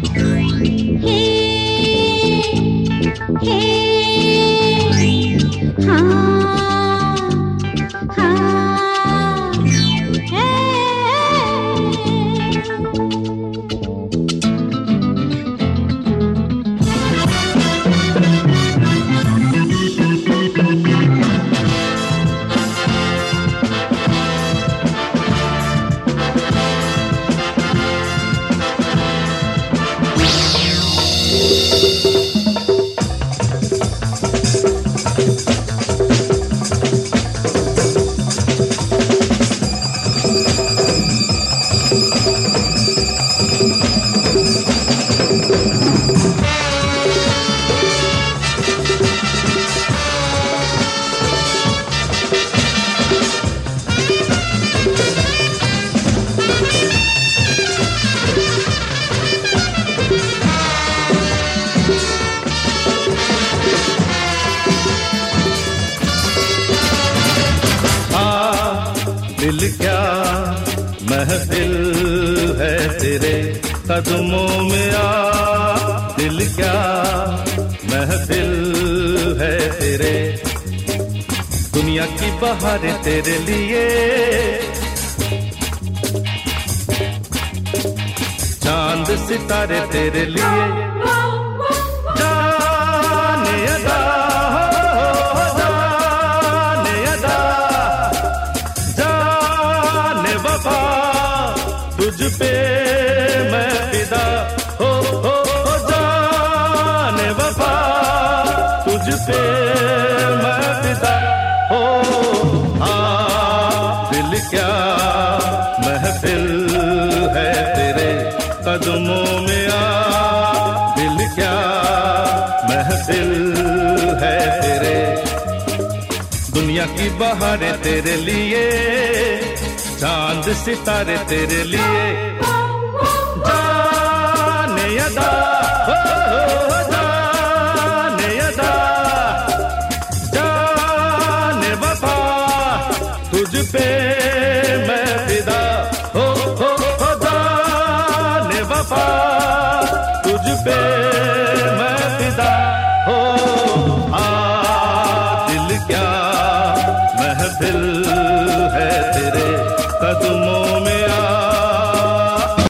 Hey, hey. दिल क्या महफिल है तेरे कदमों में आ? दिल क्या महफिल है तेरे? दुनिया की बाहर तेरे लिए। चाँद सितारे तेरे लिए। तुझ पे मैं फिदा। हो हो हो, जाने वफा। तुझ पे मैं फिदा। हो, आ, दिल क्या महफिल है तेरे कदमों में आ। दिल क्या महफिल है तेरे। दुनिया की बहारें तेरे लिए चाँद सितारे तेरे लिए। जाने अदा हो, जाने अदा। जाने वफा तुझ पे मैं फिदा हो, हो, जाने वफा तुझ पे